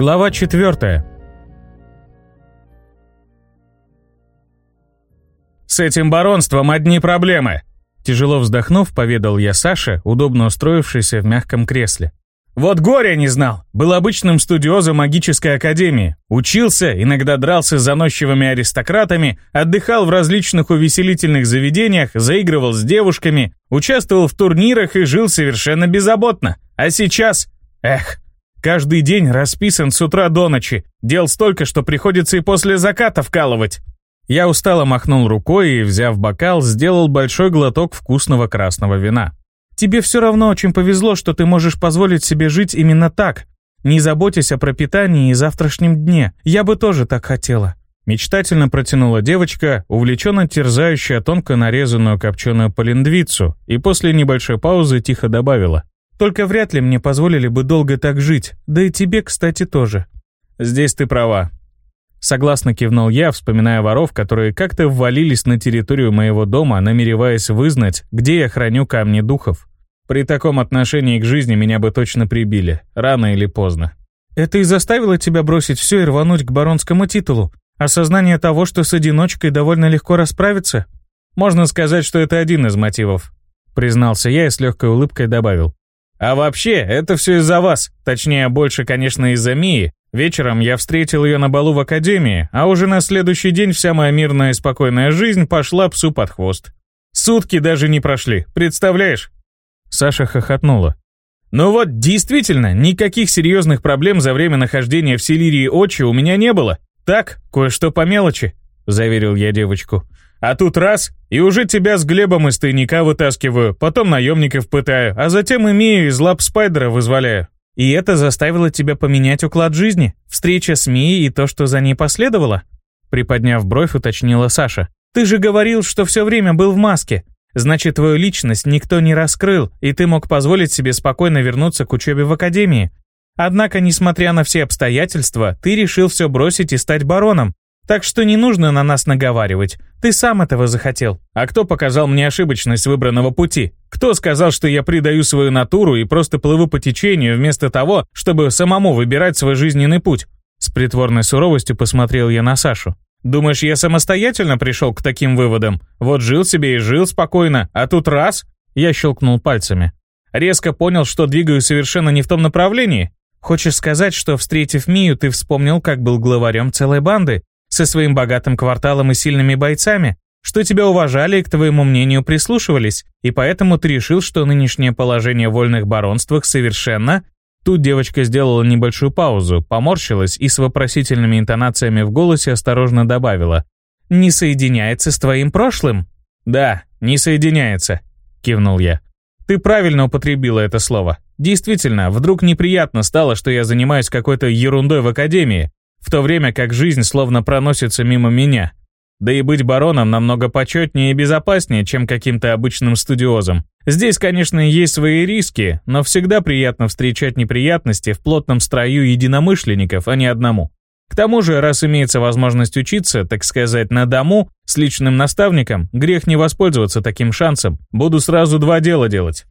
Глава 4. «С этим баронством одни проблемы!» Тяжело вздохнув, поведал я Саше, удобно устроившийся в мягком кресле. «Вот горя не знал! Был обычным студиозом магической академии. Учился, иногда дрался с заносчивыми аристократами, отдыхал в различных увеселительных заведениях, заигрывал с девушками, участвовал в турнирах и жил совершенно беззаботно. А сейчас... Эх, Каждый день расписан с утра до ночи. Дел столько, что приходится и после заката вкалывать. Я устало махнул рукой и, взяв бокал, сделал большой глоток вкусного красного вина. Тебе все равно очень повезло, что ты можешь позволить себе жить именно так. Не заботясь о пропитании и завтрашнем дне. Я бы тоже так хотела. Мечтательно протянула девочка, увлеченно терзающая тонко нарезанную копченую полиндвицу, и после небольшой паузы тихо добавила. Только вряд ли мне позволили бы долго так жить, да и тебе, кстати, тоже. Здесь ты права. Согласно кивнул я, вспоминая воров, которые как-то ввалились на территорию моего дома, намереваясь вызнать, где я храню камни духов. При таком отношении к жизни меня бы точно прибили, рано или поздно. Это и заставило тебя бросить все и рвануть к баронскому титулу? Осознание того, что с одиночкой довольно легко расправиться? Можно сказать, что это один из мотивов. Признался я и с легкой улыбкой добавил. А вообще, это все из-за вас. Точнее, больше, конечно, из-за Мии. Вечером я встретил ее на балу в академии, а уже на следующий день вся моя мирная и спокойная жизнь пошла псу под хвост. Сутки даже не прошли, представляешь? Саша хохотнула. Ну вот, действительно, никаких серьезных проблем за время нахождения в Селирии Очи у меня не было. Так, кое-что по мелочи, заверил я девочку. А тут раз, и уже тебя с Глебом из тайника вытаскиваю, потом наемников пытаю, а затем имею из лап Спайдера вызволяю. И это заставило тебя поменять уклад жизни? Встреча с Мией и то, что за ней последовало? Приподняв бровь, уточнила Саша. Ты же говорил, что все время был в маске. Значит, твою личность никто не раскрыл, и ты мог позволить себе спокойно вернуться к учебе в академии. Однако, несмотря на все обстоятельства, ты решил все бросить и стать бароном, так что не нужно на нас наговаривать. Ты сам этого захотел. А кто показал мне ошибочность выбранного пути? Кто сказал, что я предаю свою натуру и просто плыву по течению вместо того, чтобы самому выбирать свой жизненный путь? С притворной суровостью посмотрел я на Сашу. Думаешь, я самостоятельно пришел к таким выводам? Вот жил себе и жил спокойно, а тут раз... Я щелкнул пальцами. Резко понял, что двигаю совершенно не в том направлении. Хочешь сказать, что, встретив Мию, ты вспомнил, как был главарем целой банды, со своим богатым кварталом и сильными бойцами, что тебя уважали и к твоему мнению прислушивались, и поэтому ты решил, что нынешнее положение в вольных баронствах совершенно... Тут девочка сделала небольшую паузу, поморщилась и с вопросительными интонациями в голосе осторожно добавила. «Не соединяется с твоим прошлым?» «Да, не соединяется», — кивнул я. «Ты правильно употребила это слово. Действительно, вдруг неприятно стало, что я занимаюсь какой-то ерундой в академии, в то время как жизнь словно проносится мимо меня. Да и быть бароном намного почетнее и безопаснее, чем каким-то обычным студиозом. Здесь, конечно, есть свои риски, но всегда приятно встречать неприятности в плотном строю единомышленников, а не одному. К тому же, раз имеется возможность учиться, так сказать, на дому, с личным наставником, грех не воспользоваться таким шансом. Буду сразу два дела делать.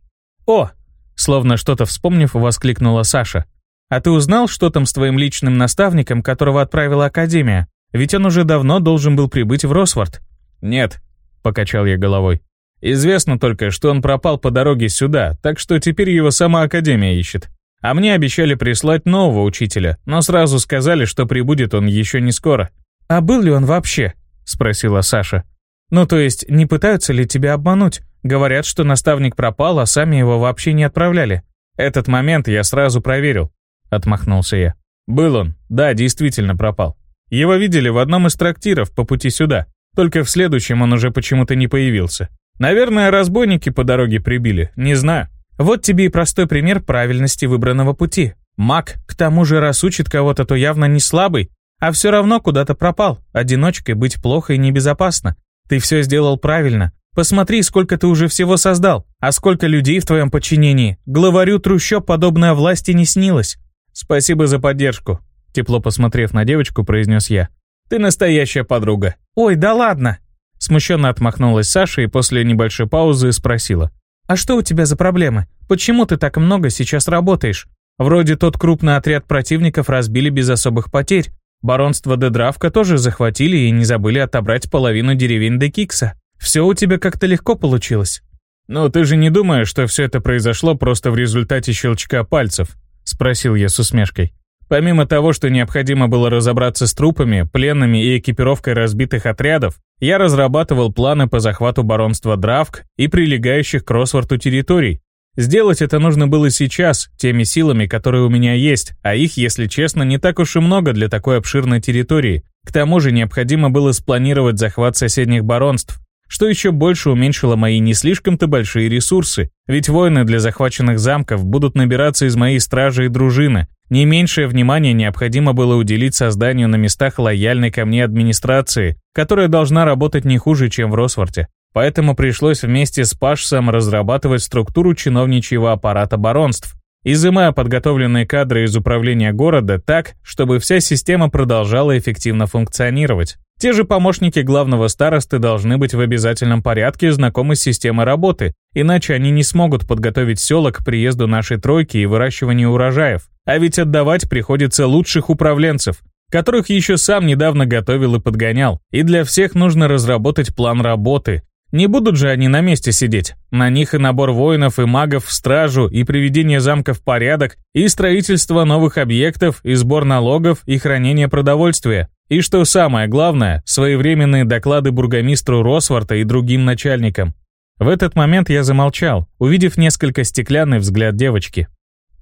«О!» Словно что-то вспомнив, воскликнула Саша. А ты узнал, что там с твоим личным наставником, которого отправила Академия? Ведь он уже давно должен был прибыть в Росфорд». «Нет», — покачал я головой. «Известно только, что он пропал по дороге сюда, так что теперь его сама Академия ищет. А мне обещали прислать нового учителя, но сразу сказали, что прибудет он еще не скоро». «А был ли он вообще?» — спросила Саша. «Ну то есть, не пытаются ли тебя обмануть? Говорят, что наставник пропал, а сами его вообще не отправляли». Этот момент я сразу проверил. — отмахнулся я. «Был он, да, действительно пропал. Его видели в одном из трактиров по пути сюда, только в следующем он уже почему-то не появился. Наверное, разбойники по дороге прибили, не знаю». Вот тебе и простой пример правильности выбранного пути. Маг, к тому же, раз учит кого-то, то явно не слабый, а все равно куда-то пропал. Одиночкой быть плохо и небезопасно. Ты все сделал правильно. Посмотри, сколько ты уже всего создал, а сколько людей в твоем подчинении. Главарю трущоб подобная власти не снилось. «Спасибо за поддержку», — тепло посмотрев на девочку, произнес я. «Ты настоящая подруга». «Ой, да ладно!» Смущенно отмахнулась Саша и после небольшой паузы спросила. «А что у тебя за проблемы? Почему ты так много сейчас работаешь? Вроде тот крупный отряд противников разбили без особых потерь. Баронство Дедравка тоже захватили и не забыли отобрать половину деревень Декикса. Все у тебя как-то легко получилось. «Ну, ты же не думаешь, что все это произошло просто в результате щелчка пальцев?» — спросил я с усмешкой. Помимо того, что необходимо было разобраться с трупами, пленными и экипировкой разбитых отрядов, я разрабатывал планы по захвату баронства Дравк и прилегающих к Росворту территорий. Сделать это нужно было сейчас, теми силами, которые у меня есть, а их, если честно, не так уж и много для такой обширной территории. К тому же необходимо было спланировать захват соседних баронств, что еще больше уменьшило мои не слишком-то большие ресурсы, ведь воины для захваченных замков будут набираться из моей стражи и дружины. Не меньшее внимание необходимо было уделить созданию на местах лояльной ко мне администрации, которая должна работать не хуже, чем в Росворте. Поэтому пришлось вместе с Пашсом разрабатывать структуру чиновничьего аппарата баронств, изымая подготовленные кадры из управления города так, чтобы вся система продолжала эффективно функционировать. Те же помощники главного старосты должны быть в обязательном порядке знакомы с системой работы, иначе они не смогут подготовить села к приезду нашей тройки и выращиванию урожаев. А ведь отдавать приходится лучших управленцев, которых еще сам недавно готовил и подгонял. И для всех нужно разработать план работы. Не будут же они на месте сидеть. На них и набор воинов, и магов в стражу, и приведение замка в порядок, и строительство новых объектов, и сбор налогов, и хранение продовольствия. И что самое главное, своевременные доклады бургомистру Росварта и другим начальникам. В этот момент я замолчал, увидев несколько стеклянный взгляд девочки.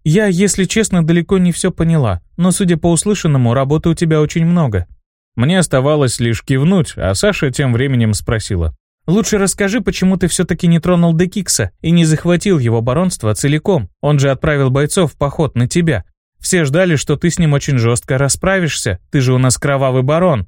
«Я, если честно, далеко не все поняла, но, судя по услышанному, работы у тебя очень много». Мне оставалось лишь кивнуть, а Саша тем временем спросила. «Лучше расскажи, почему ты все-таки не тронул Декикса и не захватил его баронство целиком. Он же отправил бойцов в поход на тебя. Все ждали, что ты с ним очень жестко расправишься. Ты же у нас кровавый барон».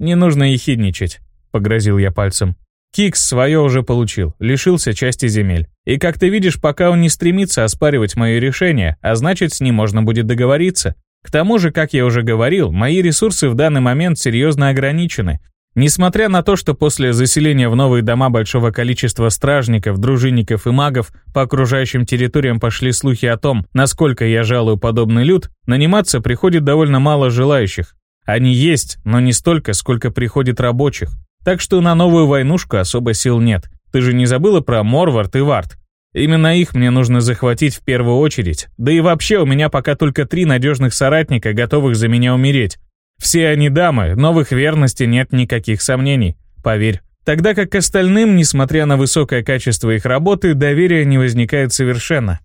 «Не нужно ехидничать», — погрозил я пальцем. Кикс свое уже получил, лишился части земель. И как ты видишь, пока он не стремится оспаривать мое решение, а значит, с ним можно будет договориться. К тому же, как я уже говорил, мои ресурсы в данный момент серьезно ограничены. Несмотря на то, что после заселения в новые дома большого количества стражников, дружинников и магов по окружающим территориям пошли слухи о том, насколько я жалую подобный люд, наниматься приходит довольно мало желающих. Они есть, но не столько, сколько приходит рабочих. Так что на новую войнушку особо сил нет. Ты же не забыла про Морвард и Вард? Именно их мне нужно захватить в первую очередь. Да и вообще у меня пока только три надежных соратника, готовых за меня умереть. Все они дамы, но в их верности нет никаких сомнений, поверь. Тогда как к остальным, несмотря на высокое качество их работы, доверия не возникает совершенно.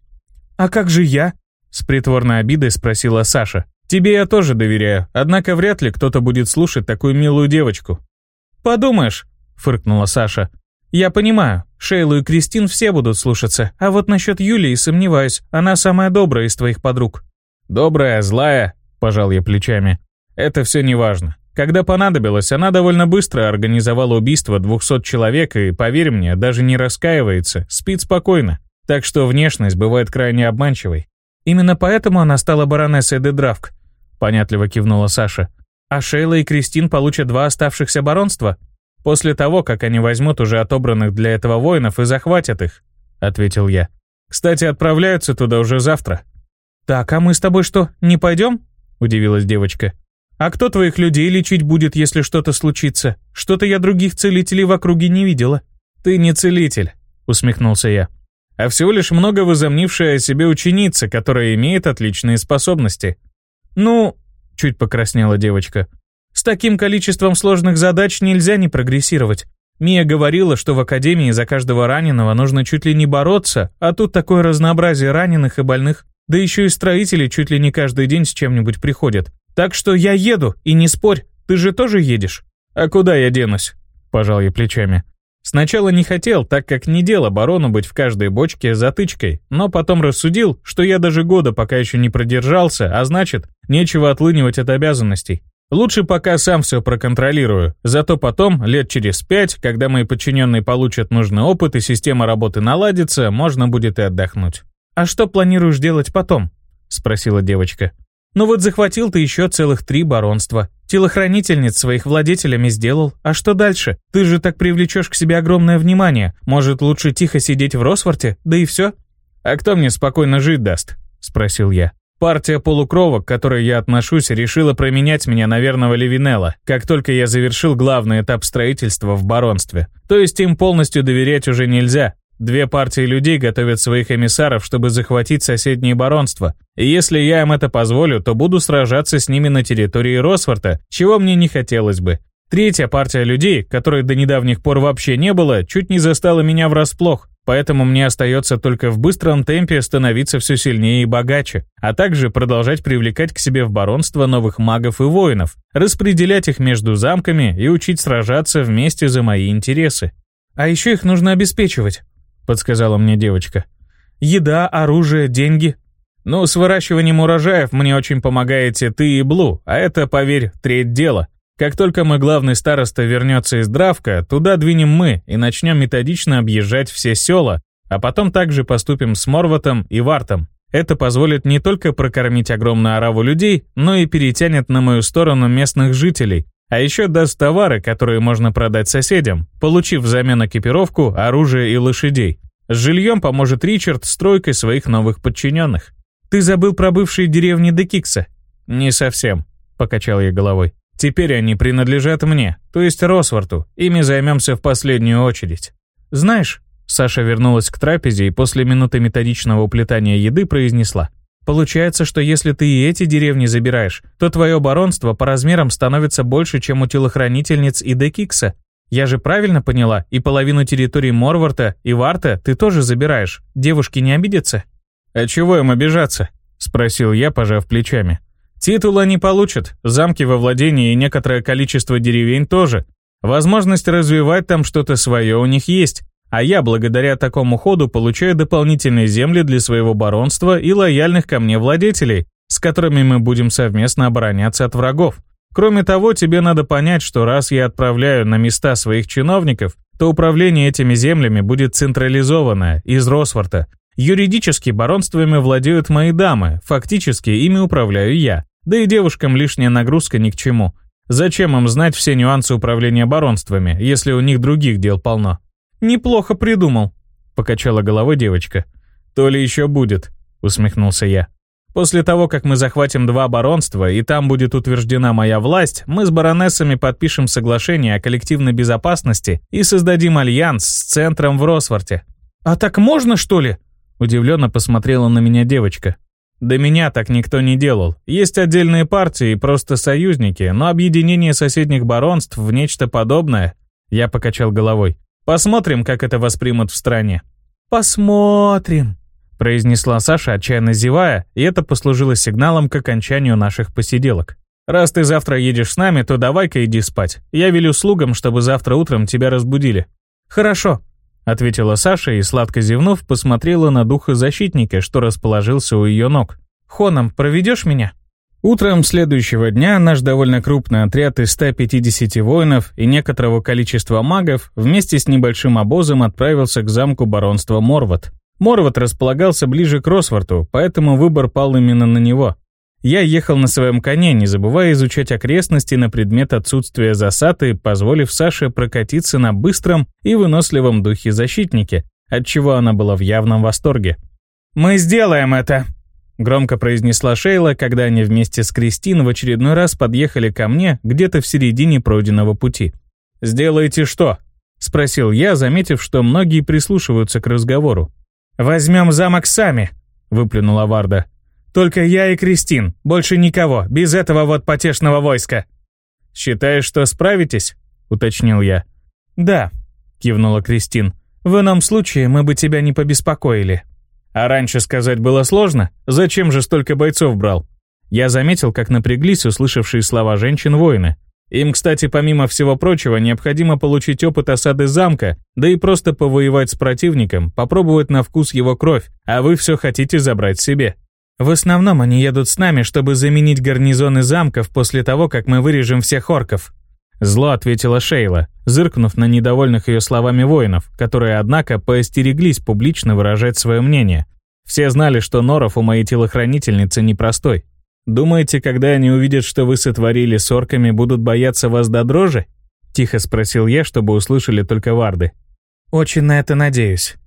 «А как же я?» — с притворной обидой спросила Саша. «Тебе я тоже доверяю, однако вряд ли кто-то будет слушать такую милую девочку». «Подумаешь», — фыркнула Саша. «Я понимаю, Шейлу и Кристин все будут слушаться, а вот насчет Юлии сомневаюсь, она самая добрая из твоих подруг». «Добрая, злая», — пожал я плечами. Это все не важно. Когда понадобилось, она довольно быстро организовала убийство 200 человек и, поверь мне, даже не раскаивается, спит спокойно. Так что внешность бывает крайне обманчивой. Именно поэтому она стала баронессой Дедравк, понятливо кивнула Саша. А Шейла и Кристин получат два оставшихся баронства? После того, как они возьмут уже отобранных для этого воинов и захватят их, ответил я. Кстати, отправляются туда уже завтра. Так, а мы с тобой что, не пойдем? Удивилась девочка. А кто твоих людей лечить будет, если что-то случится? Что-то я других целителей в округе не видела». «Ты не целитель», — усмехнулся я. «А всего лишь много возомнившая о себе ученица, которая имеет отличные способности». «Ну...» — чуть покраснела девочка. «С таким количеством сложных задач нельзя не прогрессировать. Мия говорила, что в академии за каждого раненого нужно чуть ли не бороться, а тут такое разнообразие раненых и больных. Да еще и строители чуть ли не каждый день с чем-нибудь приходят. Так что я еду, и не спорь, ты же тоже едешь». «А куда я денусь?» – пожал я плечами. Сначала не хотел, так как не дело барону быть в каждой бочке затычкой, но потом рассудил, что я даже года пока еще не продержался, а значит, нечего отлынивать от обязанностей. Лучше пока сам все проконтролирую, зато потом, лет через пять, когда мои подчиненные получат нужный опыт и система работы наладится, можно будет и отдохнуть. «А что планируешь делать потом?» – спросила девочка. Ну вот захватил ты еще целых три баронства. Телохранительниц своих владетелями сделал. А что дальше? Ты же так привлечешь к себе огромное внимание. Может, лучше тихо сидеть в Росфорте? Да и все? А кто мне спокойно жить даст? Спросил я. Партия полукровок, к которой я отношусь, решила променять меня на верного Левинелла, как только я завершил главный этап строительства в баронстве. То есть им полностью доверять уже нельзя. Две партии людей готовят своих эмиссаров, чтобы захватить соседние баронства. И если я им это позволю, то буду сражаться с ними на территории Росфорта, чего мне не хотелось бы. Третья партия людей, которой до недавних пор вообще не было, чуть не застала меня врасплох. Поэтому мне остается только в быстром темпе становиться все сильнее и богаче, а также продолжать привлекать к себе в баронство новых магов и воинов, распределять их между замками и учить сражаться вместе за мои интересы. «А еще их нужно обеспечивать», — подсказала мне девочка. «Еда, оружие, деньги». «Ну, с выращиванием урожаев мне очень помогаете ты и Блу, а это, поверь, треть дела. Как только мой главный староста вернется из Дравка, туда двинем мы и начнем методично объезжать все села, а потом также поступим с Морватом и Вартом. Это позволит не только прокормить огромную ораву людей, но и перетянет на мою сторону местных жителей, а еще даст товары, которые можно продать соседям, получив взамен экипировку, оружие и лошадей. С жильем поможет Ричард стройкой своих новых подчиненных. «Ты забыл про бывшие деревни Декикса?» «Не совсем», — покачал я головой. Теперь они принадлежат мне, то есть Росварту. Ими займемся в последнюю очередь. Знаешь, Саша вернулась к трапезе и после минуты методичного уплетания еды произнесла. Получается, что если ты и эти деревни забираешь, то твое баронство по размерам становится больше, чем у телохранительниц и Декикса. Я же правильно поняла, и половину территории Морварта и Варта ты тоже забираешь. Девушки не обидятся? А чего им обижаться? Спросил я, пожав плечами. Титул они получат, замки во владении и некоторое количество деревень тоже. Возможность развивать там что-то свое у них есть, а я благодаря такому ходу получаю дополнительные земли для своего баронства и лояльных ко мне владетелей, с которыми мы будем совместно обороняться от врагов. Кроме того, тебе надо понять, что раз я отправляю на места своих чиновников, то управление этими землями будет централизованное, из Росфорта. Юридически баронствами владеют мои дамы, фактически ими управляю я. Да и девушкам лишняя нагрузка ни к чему. Зачем им знать все нюансы управления баронствами, если у них других дел полно? «Неплохо придумал», — покачала головой девочка. «То ли еще будет», — усмехнулся я. «После того, как мы захватим два баронства, и там будет утверждена моя власть, мы с баронессами подпишем соглашение о коллективной безопасности и создадим альянс с центром в Росфорте». «А так можно, что ли?» Удивленно посмотрела на меня девочка. До меня так никто не делал. Есть отдельные партии и просто союзники, но объединение соседних баронств в нечто подобное. Я покачал головой. Посмотрим, как это воспримут в стране. Посмотрим, произнесла Саша, отчаянно зевая, и это послужило сигналом к окончанию наших посиделок. Раз ты завтра едешь с нами, то давай-ка иди спать. Я велю слугам, чтобы завтра утром тебя разбудили. Хорошо, — ответила Саша и, сладко зевнув, посмотрела на духа защитника, что расположился у ее ног. «Хоном, проведешь меня?» Утром следующего дня наш довольно крупный отряд из 150 воинов и некоторого количества магов вместе с небольшим обозом отправился к замку баронства Морват. Морват располагался ближе к Росварту, поэтому выбор пал именно на него. Я ехал на своем коне, не забывая изучать окрестности на предмет отсутствия засады, позволив Саше прокатиться на быстром и выносливом духе защитнике, отчего она была в явном восторге. «Мы сделаем это!» Громко произнесла Шейла, когда они вместе с Кристин в очередной раз подъехали ко мне где-то в середине пройденного пути. «Сделаете что?» — спросил я, заметив, что многие прислушиваются к разговору. «Возьмем замок сами», — выплюнула Варда. Только я и Кристин, больше никого, без этого вот потешного войска». «Считаешь, что справитесь?» — уточнил я. «Да», — кивнула Кристин. «В ином случае мы бы тебя не побеспокоили». «А раньше сказать было сложно? Зачем же столько бойцов брал?» Я заметил, как напряглись услышавшие слова женщин-воины. Им, кстати, помимо всего прочего, необходимо получить опыт осады замка, да и просто повоевать с противником, попробовать на вкус его кровь, а вы все хотите забрать себе. В основном они едут с нами, чтобы заменить гарнизоны замков после того, как мы вырежем всех орков. Зло ответила Шейла, зыркнув на недовольных ее словами воинов, которые, однако, поостереглись публично выражать свое мнение. Все знали, что Норов у моей телохранительницы непростой. «Думаете, когда они увидят, что вы сотворили с орками, будут бояться вас до дрожи?» Тихо спросил я, чтобы услышали только варды. «Очень на это надеюсь».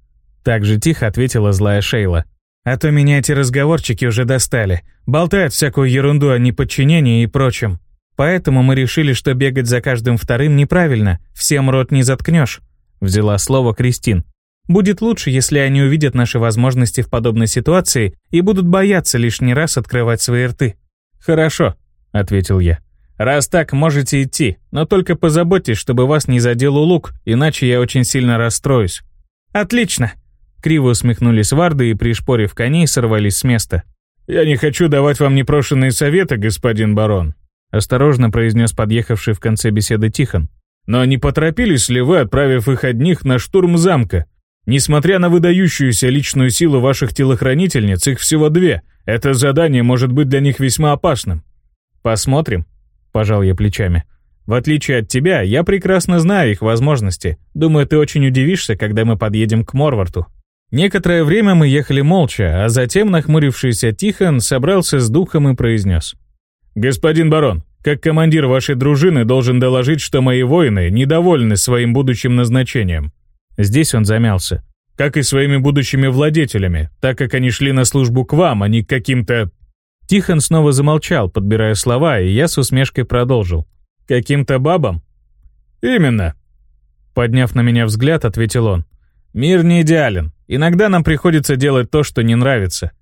Так же тихо ответила злая Шейла. А то меня эти разговорчики уже достали. Болтают всякую ерунду о неподчинении и прочем. Поэтому мы решили, что бегать за каждым вторым неправильно, всем рот не заткнешь. Взяла слово Кристин. Будет лучше, если они увидят наши возможности в подобной ситуации и будут бояться лишний раз открывать свои рты. «Хорошо», — ответил я. «Раз так, можете идти, но только позаботьтесь, чтобы вас не задел улук, иначе я очень сильно расстроюсь». «Отлично!» Криво усмехнулись варды и, пришпорив коней, сорвались с места. «Я не хочу давать вам непрошенные советы, господин барон», осторожно произнес подъехавший в конце беседы Тихон. «Но не поторопились ли вы, отправив их одних на штурм замка? Несмотря на выдающуюся личную силу ваших телохранительниц, их всего две. Это задание может быть для них весьма опасным». «Посмотрим», — пожал я плечами. «В отличие от тебя, я прекрасно знаю их возможности. Думаю, ты очень удивишься, когда мы подъедем к Морварту». Некоторое время мы ехали молча, а затем нахмурившийся Тихон собрался с духом и произнес. «Господин барон, как командир вашей дружины должен доложить, что мои воины недовольны своим будущим назначением». Здесь он замялся. «Как и своими будущими владетелями, так как они шли на службу к вам, а не к каким-то...» Тихон снова замолчал, подбирая слова, и я с усмешкой продолжил. «Каким-то бабам?» «Именно», — подняв на меня взгляд, ответил он. «Мир не идеален. Иногда нам приходится делать то, что не нравится.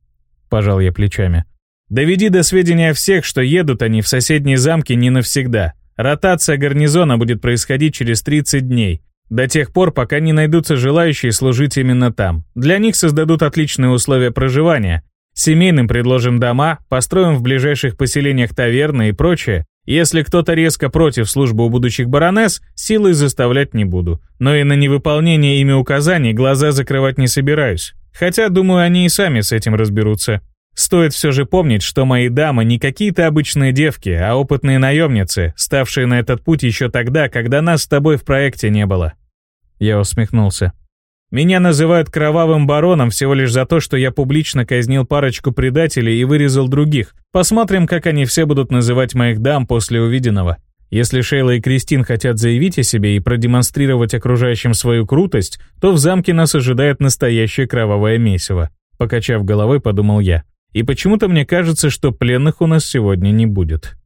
Пожал я плечами. Доведи до сведения всех, что едут они в соседние замки не навсегда. Ротация гарнизона будет происходить через 30 дней. До тех пор, пока не найдутся желающие служить именно там. Для них создадут отличные условия проживания. Семейным предложим дома, построим в ближайших поселениях таверны и прочее, если кто-то резко против службы у будущих баронесс, силой заставлять не буду. Но и на невыполнение ими указаний глаза закрывать не собираюсь. Хотя, думаю, они и сами с этим разберутся. Стоит все же помнить, что мои дамы не какие-то обычные девки, а опытные наемницы, ставшие на этот путь еще тогда, когда нас с тобой в проекте не было. Я усмехнулся. Меня называют кровавым бароном всего лишь за то, что я публично казнил парочку предателей и вырезал других. Посмотрим, как они все будут называть моих дам после увиденного. Если Шейла и Кристин хотят заявить о себе и продемонстрировать окружающим свою крутость, то в замке нас ожидает настоящее кровавое месиво. Покачав головой, подумал я. И почему-то мне кажется, что пленных у нас сегодня не будет.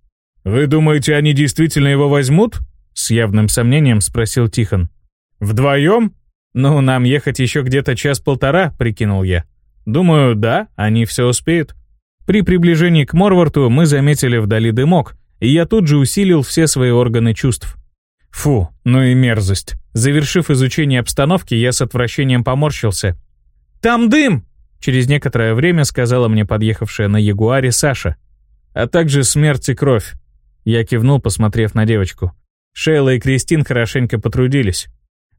«Вы думаете, они действительно его возьмут?» С явным сомнением спросил Тихон. «Вдвоем?» «Ну, нам ехать еще где-то час-полтора», — прикинул я. «Думаю, да, они все успеют». При приближении к Морварту мы заметили вдали дымок, и я тут же усилил все свои органы чувств. Фу, ну и мерзость. Завершив изучение обстановки, я с отвращением поморщился. «Там дым!» Через некоторое время сказала мне подъехавшая на Ягуаре Саша. «А также смерть и кровь». Я кивнул, посмотрев на девочку. Шейла и Кристин хорошенько потрудились.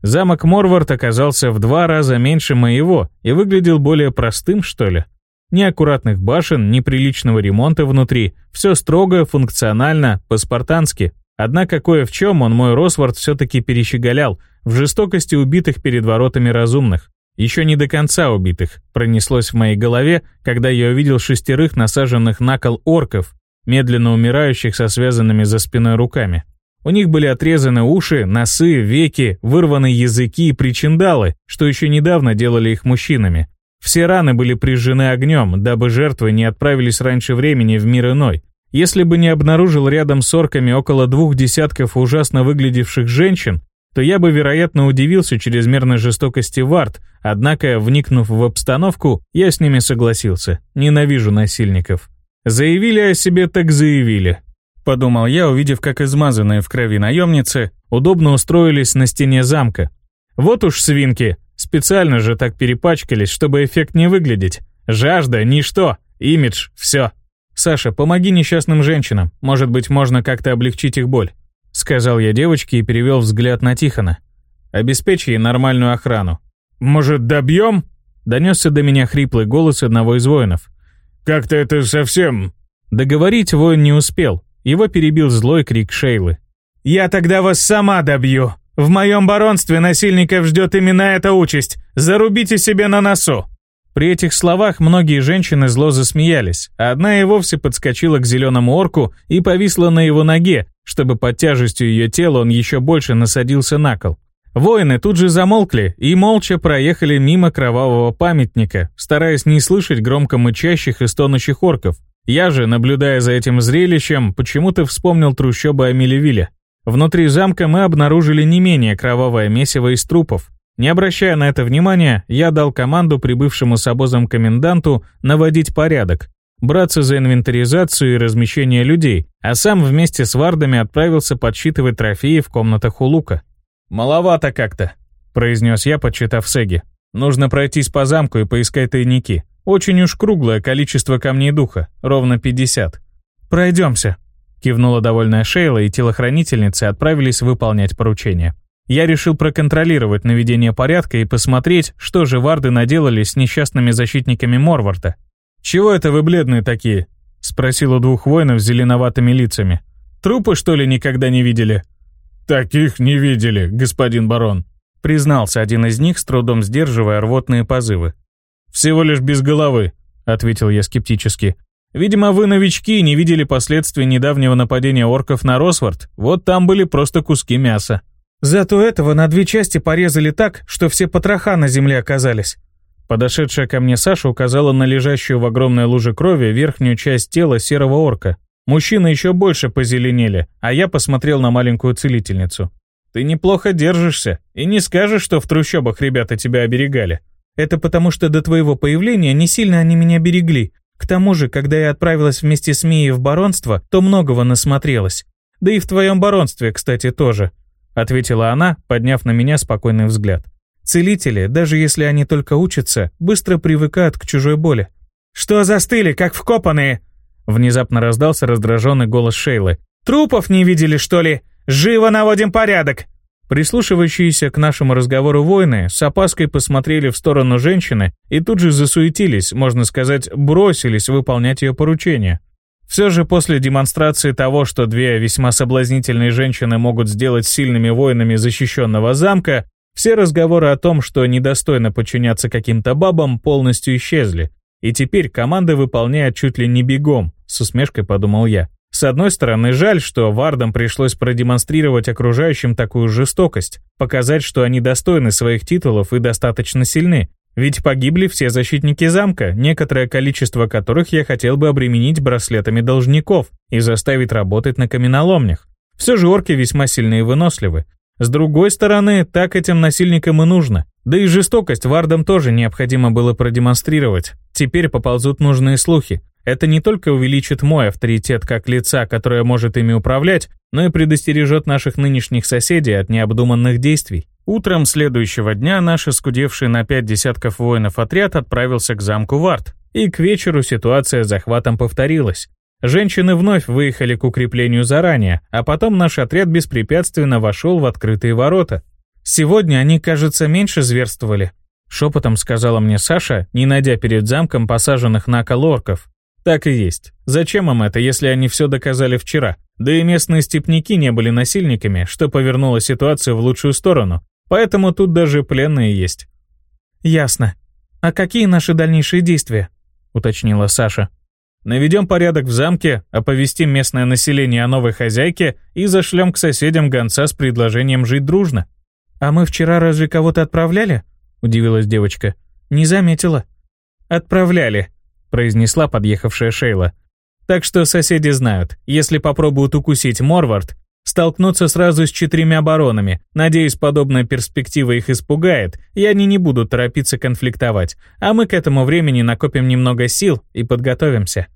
Замок Морвард оказался в два раза меньше моего и выглядел более простым, что ли. Ни аккуратных башен, ни приличного ремонта внутри. Все строго, функционально, по-спартански. Однако кое в чем он мой Росвард все-таки перещеголял, в жестокости убитых перед воротами разумных. Еще не до конца убитых, пронеслось в моей голове, когда я увидел шестерых насаженных на кол орков, медленно умирающих со связанными за спиной руками. У них были отрезаны уши, носы, веки, вырваны языки и причиндалы, что еще недавно делали их мужчинами. Все раны были прижжены огнем, дабы жертвы не отправились раньше времени в мир иной. Если бы не обнаружил рядом с орками около двух десятков ужасно выглядевших женщин, то я бы, вероятно, удивился чрезмерной жестокости вард, однако, вникнув в обстановку, я с ними согласился. Ненавижу насильников. Заявили о себе, так заявили. Подумал я, увидев, как измазанные в крови наемницы удобно устроились на стене замка. Вот уж свинки, специально же так перепачкались, чтобы эффект не выглядеть. Жажда, ничто, имидж, все. Саша, помоги несчастным женщинам, может быть, можно как-то облегчить их боль. Сказал я девочке и перевел взгляд на Тихона. Обеспечь ей нормальную охрану. «Может, добьем?» Донесся до меня хриплый голос одного из воинов. «Как-то это совсем...» Договорить воин не успел. Его перебил злой крик Шейлы. «Я тогда вас сама добью! В моем баронстве насильников ждет именно эта участь! Зарубите себе на носу!» При этих словах многие женщины зло засмеялись, а одна и вовсе подскочила к зеленому орку и повисла на его ноге, чтобы под тяжестью ее тела он еще больше насадился на кол. Воины тут же замолкли и молча проехали мимо кровавого памятника, стараясь не слышать громко мычащих и стонущих орков. Я же, наблюдая за этим зрелищем, почему-то вспомнил трущобы Амелевиля. Внутри замка мы обнаружили не менее кровавое месиво из трупов. Не обращая на это внимания, я дал команду прибывшему с обозом коменданту наводить порядок, браться за инвентаризацию и размещение людей, а сам вместе с вардами отправился подсчитывать трофеи в комнатах у Лука. «Маловато как-то», — произнес я, подсчитав Сеги. «Нужно пройтись по замку и поискать тайники. Очень уж круглое количество камней духа, ровно 50. Пройдемся», — кивнула довольная Шейла, и телохранительницы отправились выполнять поручение. Я решил проконтролировать наведение порядка и посмотреть, что же варды наделали с несчастными защитниками Морварта. «Чего это вы бледные такие?» — спросил у двух воинов с зеленоватыми лицами. «Трупы, что ли, никогда не видели?» «Таких не видели, господин барон», — признался один из них, с трудом сдерживая рвотные позывы. «Всего лишь без головы», — ответил я скептически. «Видимо, вы новички и не видели последствий недавнего нападения орков на Росфорд. Вот там были просто куски мяса». «Зато этого на две части порезали так, что все потроха на земле оказались». Подошедшая ко мне Саша указала на лежащую в огромной луже крови верхнюю часть тела серого орка, Мужчины еще больше позеленели, а я посмотрел на маленькую целительницу. «Ты неплохо держишься, и не скажешь, что в трущобах ребята тебя оберегали. Это потому, что до твоего появления не сильно они меня берегли. К тому же, когда я отправилась вместе с Мией в баронство, то многого насмотрелась. Да и в твоем баронстве, кстати, тоже», — ответила она, подняв на меня спокойный взгляд. «Целители, даже если они только учатся, быстро привыкают к чужой боли». «Что застыли, как вкопанные?» Внезапно раздался раздраженный голос Шейлы. «Трупов не видели, что ли? Живо наводим порядок!» Прислушивающиеся к нашему разговору воины с опаской посмотрели в сторону женщины и тут же засуетились, можно сказать, бросились выполнять ее поручение. Все же после демонстрации того, что две весьма соблазнительные женщины могут сделать сильными воинами защищенного замка, все разговоры о том, что недостойно подчиняться каким-то бабам, полностью исчезли. И теперь команда выполняет чуть ли не бегом, с усмешкой подумал я. С одной стороны, жаль, что вардам пришлось продемонстрировать окружающим такую жестокость, показать, что они достойны своих титулов и достаточно сильны. Ведь погибли все защитники замка, некоторое количество которых я хотел бы обременить браслетами должников и заставить работать на каменоломнях. Все же орки весьма сильны и выносливы. С другой стороны, так этим насильникам и нужно. Да и жестокость вардам тоже необходимо было продемонстрировать. Теперь поползут нужные слухи. Это не только увеличит мой авторитет как лица, которое может ими управлять, но и предостережет наших нынешних соседей от необдуманных действий. Утром следующего дня наш искудевший на пять десятков воинов отряд отправился к замку Варт, и к вечеру ситуация с захватом повторилась. Женщины вновь выехали к укреплению заранее, а потом наш отряд беспрепятственно вошел в открытые ворота. Сегодня они, кажется, меньше зверствовали. Шепотом сказала мне Саша, не найдя перед замком посаженных на колорков. Так и есть. Зачем им это, если они все доказали вчера? Да и местные степняки не были насильниками, что повернуло ситуацию в лучшую сторону. Поэтому тут даже пленные есть. «Ясно. А какие наши дальнейшие действия?» — уточнила Саша. «Наведем порядок в замке, оповестим местное население о новой хозяйке и зашлем к соседям гонца с предложением жить дружно». «А мы вчера разве кого-то отправляли?» — удивилась девочка. «Не заметила». «Отправляли», произнесла подъехавшая Шейла. Так что соседи знают, если попробуют укусить Морвард, столкнутся сразу с четырьмя баронами. Надеюсь, подобная перспектива их испугает, и они не будут торопиться конфликтовать, а мы к этому времени накопим немного сил и подготовимся.